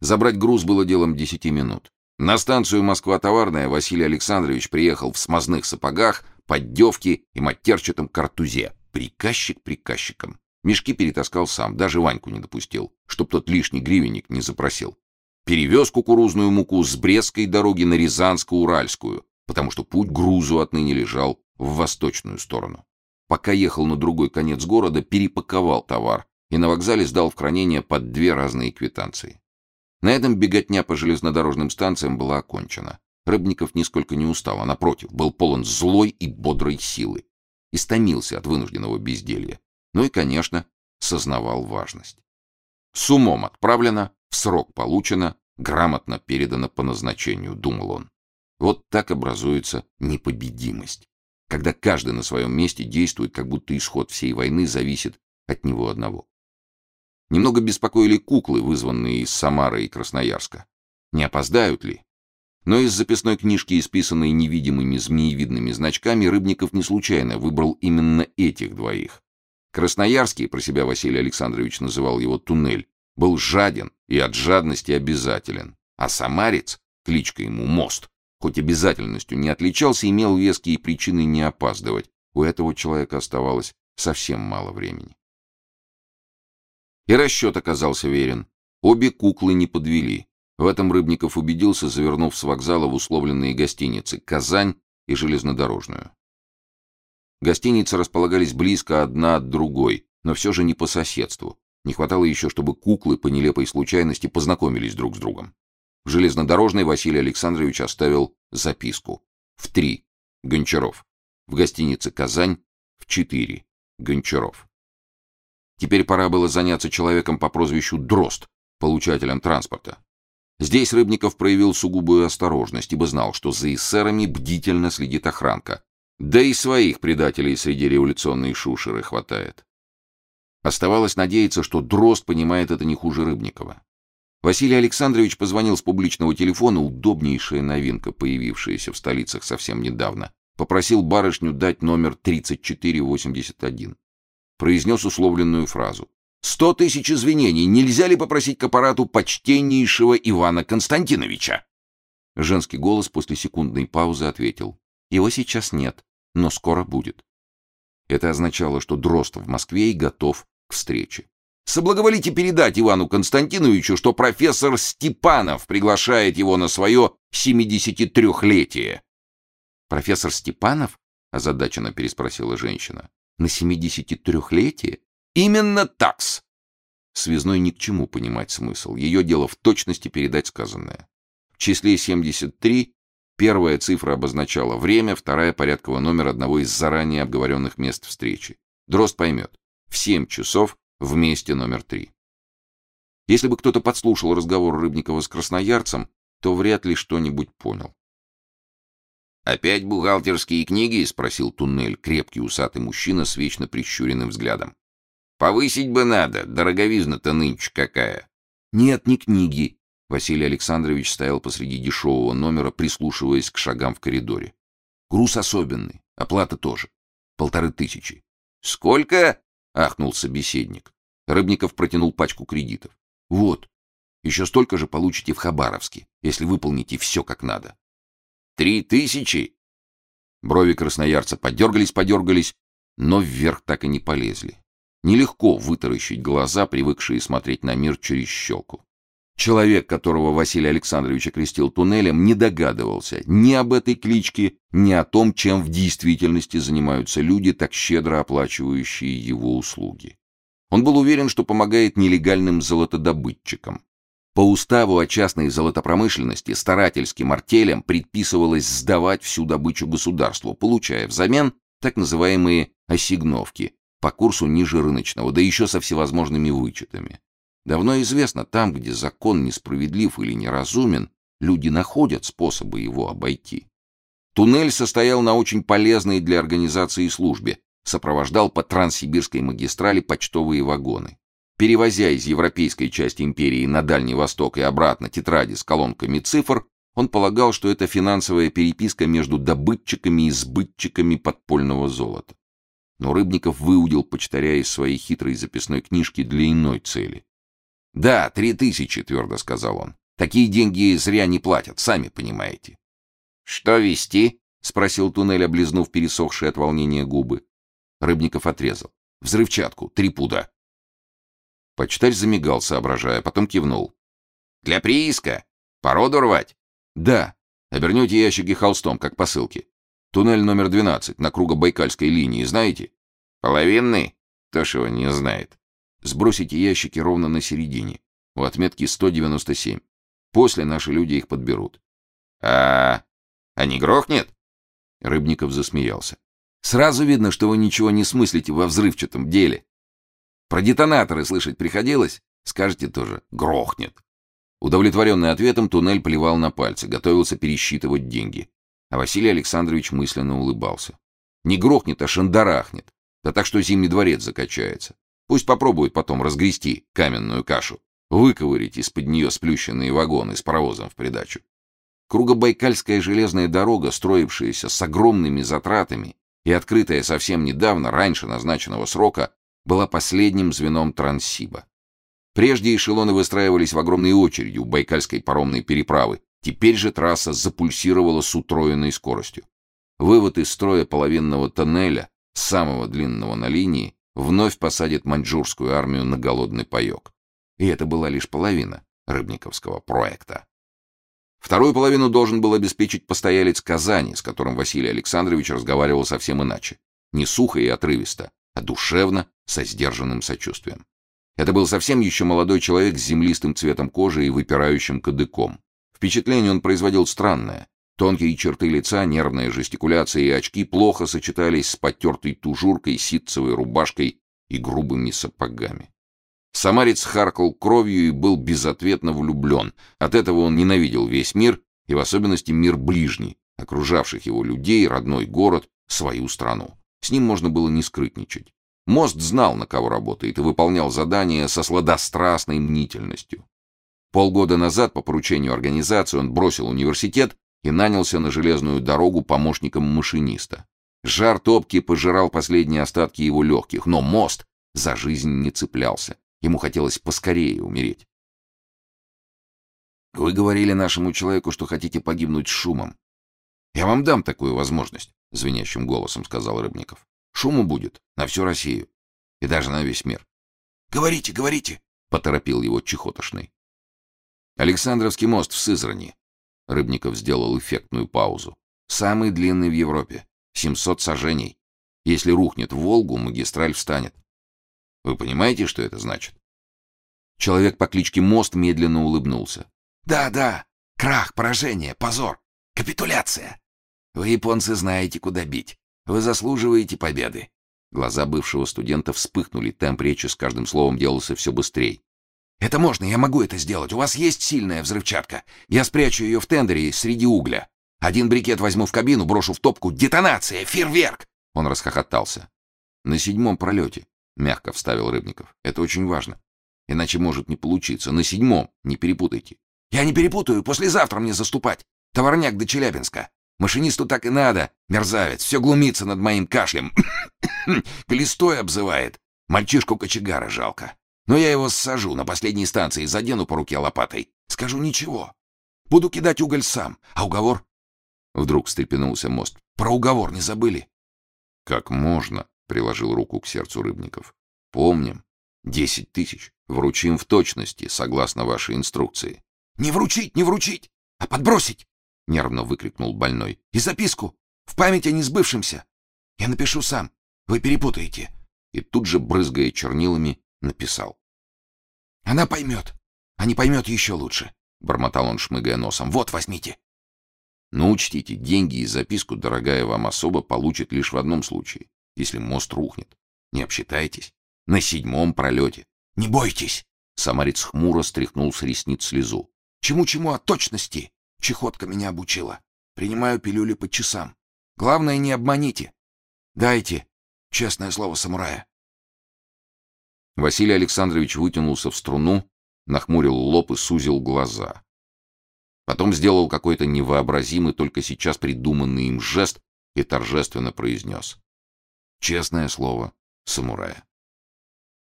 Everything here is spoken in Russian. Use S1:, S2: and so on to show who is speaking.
S1: Забрать груз было делом десяти минут. На станцию Москва-Товарная Василий Александрович приехал в смазных сапогах, поддевке и матерчатом картузе. Приказчик приказчиком. Мешки перетаскал сам, даже Ваньку не допустил, чтоб тот лишний гривенник не запросил. Перевез кукурузную муку с Брестской дороги на Рязанско-Уральскую, потому что путь грузу отныне лежал в восточную сторону. Пока ехал на другой конец города, перепаковал товар и на вокзале сдал в хранение под две разные квитанции. На этом беготня по железнодорожным станциям была окончена. Рыбников нисколько не устал, а напротив, был полон злой и бодрой силы. Истомился от вынужденного безделья. Ну и, конечно, сознавал важность. С умом отправлено, в срок получено, грамотно передано по назначению, думал он. Вот так образуется непобедимость, когда каждый на своем месте действует, как будто исход всей войны зависит от него одного. Немного беспокоили куклы, вызванные из Самары и Красноярска. Не опоздают ли? Но из записной книжки, исписанной невидимыми змеевидными значками, Рыбников не случайно выбрал именно этих двоих. Красноярский, про себя Василий Александрович называл его туннель, был жаден и от жадности обязателен. А самарец, кличка ему Мост, хоть обязательностью не отличался, имел веские причины не опаздывать. У этого человека оставалось совсем мало времени. И расчет оказался верен. Обе куклы не подвели. В этом Рыбников убедился, завернув с вокзала в условленные гостиницы «Казань» и «Железнодорожную». Гостиницы располагались близко одна от другой, но все же не по соседству. Не хватало еще, чтобы куклы по нелепой случайности познакомились друг с другом. В железнодорожной Василий Александрович оставил записку. В три. Гончаров. В гостинице «Казань» в четыре. Гончаров. Теперь пора было заняться человеком по прозвищу Дрозд, получателем транспорта. Здесь Рыбников проявил сугубую осторожность, ибо знал, что за эсерами бдительно следит охранка, да и своих предателей среди революционной шушеры хватает. Оставалось надеяться, что Дрозд понимает это не хуже Рыбникова. Василий Александрович позвонил с публичного телефона, удобнейшая новинка, появившаяся в столицах совсем недавно. Попросил барышню дать номер 3481. Произнес условленную фразу. «Сто тысяч извинений! Нельзя ли попросить к аппарату почтеннейшего Ивана Константиновича?» Женский голос после секундной паузы ответил. «Его сейчас нет но скоро будет. Это означало, что Дрозд в Москве и готов к встрече. Соблаговолите передать Ивану Константиновичу, что профессор Степанов приглашает его на свое 73-летие. «Профессор Степанов?» — озадаченно переспросила женщина. «На 73-летие?» «Именно такс!» Связной ни к чему понимать смысл. Ее дело в точности передать сказанное. В числе 73 Первая цифра обозначала время, вторая — порядковый номер одного из заранее обговоренных мест встречи. Дрозд поймет. В семь часов в месте номер три. Если бы кто-то подслушал разговор Рыбникова с красноярцем, то вряд ли что-нибудь понял. «Опять бухгалтерские книги?» — спросил Туннель, крепкий усатый мужчина с вечно прищуренным взглядом. «Повысить бы надо, дороговизна-то нынче какая!» «Нет, не книги», Василий Александрович стоял посреди дешевого номера, прислушиваясь к шагам в коридоре. Груз особенный, оплата тоже. Полторы тысячи. «Сколько?» — ахнул собеседник. Рыбников протянул пачку кредитов. «Вот. Еще столько же получите в Хабаровске, если выполните все как надо». «Три тысячи?» Брови красноярца подергались-подергались, но вверх так и не полезли. Нелегко вытаращить глаза, привыкшие смотреть на мир через щелку. Человек, которого Василий Александрович окрестил туннелем, не догадывался ни об этой кличке, ни о том, чем в действительности занимаются люди, так щедро оплачивающие его услуги. Он был уверен, что помогает нелегальным золотодобытчикам. По уставу о частной золотопромышленности старательским артелям предписывалось сдавать всю добычу государству, получая взамен так называемые «осигновки» по курсу ниже рыночного, да еще со всевозможными вычетами. Давно известно, там, где закон несправедлив или неразумен, люди находят способы его обойти. Туннель состоял на очень полезной для организации службе, сопровождал по Транссибирской магистрали почтовые вагоны. Перевозя из европейской части империи на Дальний Восток и обратно тетради с колонками цифр, он полагал, что это финансовая переписка между добытчиками и сбытчиками подпольного золота. Но Рыбников выудил почтаря из своей хитрой записной книжки для иной цели. «Да, три тысячи», — твердо сказал он. «Такие деньги зря не платят, сами понимаете». «Что вести?» — спросил Туннель, облизнув пересохшие от волнения губы. Рыбников отрезал. «Взрывчатку, три пуда». Почтарь замигал, соображая, потом кивнул. «Для прииска? Породу рвать?» «Да. Обернете ящики холстом, как посылки. Туннель номер 12 на круго-байкальской линии, знаете?» «Половинный? Его не знает?» Сбросите ящики ровно на середине, у отметки 197. После наши люди их подберут. «А... а не грохнет?» Рыбников засмеялся. «Сразу видно, что вы ничего не смыслите во взрывчатом деле. Про детонаторы слышать приходилось? Скажете тоже «грохнет». Удовлетворенный ответом, Туннель плевал на пальцы, готовился пересчитывать деньги. А Василий Александрович мысленно улыбался. Не грохнет, а шандарахнет. Да так, что Зимний дворец закачается. Пусть попробует потом разгрести каменную кашу, выковырить из-под нее сплющенные вагоны с паровозом в придачу. Кругобайкальская железная дорога, строившаяся с огромными затратами и открытая совсем недавно, раньше назначенного срока, была последним звеном Транссиба. Прежде эшелоны выстраивались в огромные очереди у Байкальской паромной переправы, теперь же трасса запульсировала с утроенной скоростью. Вывод из строя половинного тоннеля, самого длинного на линии, вновь посадит маньчжурскую армию на голодный паёк. И это была лишь половина Рыбниковского проекта. Вторую половину должен был обеспечить постоялец Казани, с которым Василий Александрович разговаривал совсем иначе. Не сухо и отрывисто, а душевно, со сдержанным сочувствием. Это был совсем еще молодой человек с землистым цветом кожи и выпирающим кадыком. Впечатление он производил странное. Тонкие черты лица, нервная жестикуляция и очки плохо сочетались с потертой тужуркой, ситцевой рубашкой и грубыми сапогами. Самарец харкал кровью и был безответно влюблен. От этого он ненавидел весь мир, и в особенности мир ближний, окружавших его людей, родной город, свою страну. С ним можно было не скрытничать. Мост знал, на кого работает, и выполнял задания со сладострастной мнительностью. Полгода назад по поручению организации он бросил университет и нанялся на железную дорогу помощником машиниста. Жар топки пожирал последние остатки его легких, но мост за жизнь не цеплялся. Ему хотелось поскорее умереть. «Вы говорили нашему человеку, что хотите погибнуть шумом. Я вам дам такую возможность», — звенящим голосом сказал Рыбников. «Шуму будет на всю Россию и даже на весь мир». «Говорите, говорите», — поторопил его чехотошный. Александровский мост в Сызрани, Рыбников сделал эффектную паузу. Самый длинный в Европе. 700 сажений. Если рухнет в Волгу, магистраль встанет. Вы понимаете, что это значит? Человек по кличке Мост медленно улыбнулся. Да, да. Крах, поражение, позор, капитуляция. Вы, японцы, знаете, куда бить. Вы заслуживаете победы. Глаза бывшего студента вспыхнули, темп речи с каждым словом делался все быстрее. Это можно, я могу это сделать. У вас есть сильная взрывчатка. Я спрячу ее в тендере среди угля. Один брикет возьму в кабину, брошу в топку. Детонация! Фейерверк!» Он расхохотался. «На седьмом пролете», — мягко вставил Рыбников. «Это очень важно. Иначе может не получиться. На седьмом, не перепутайте». «Я не перепутаю. Послезавтра мне заступать. Товарняк до Челябинска. Машинисту так и надо, мерзавец. Все глумится над моим кашлем. Глистой обзывает. Мальчишку кочегара жалко. Но я его сажу на последней станции, задену по руке лопатой. Скажу ничего. Буду кидать уголь сам. А уговор? Вдруг встрепенулся мост. Про уговор не забыли? Как можно? Приложил руку к сердцу Рыбников. Помним. Десять тысяч. Вручим в точности, согласно вашей инструкции. Не вручить, не вручить, а подбросить! Нервно выкрикнул больной. И записку. В память о несбывшемся. Я напишу сам. Вы перепутаете. И тут же, брызгая чернилами, написал. «Она поймет, а не поймет еще лучше», — бормотал он, шмыгая носом. «Вот, возьмите». Но учтите, деньги и записку, дорогая вам особа, получит лишь в одном случае, если мост рухнет. Не обсчитайтесь. На седьмом пролете. «Не бойтесь!» Самарец хмуро стряхнул с ресниц слезу. «Чему-чему, а точности!» Чехотка меня обучила. Принимаю пилюли по часам. Главное, не обманите. Дайте, честное слово самурая. Василий Александрович вытянулся в струну, нахмурил лоб и сузил глаза. Потом сделал какой-то невообразимый, только сейчас придуманный им жест и торжественно произнес. «Честное слово самурая».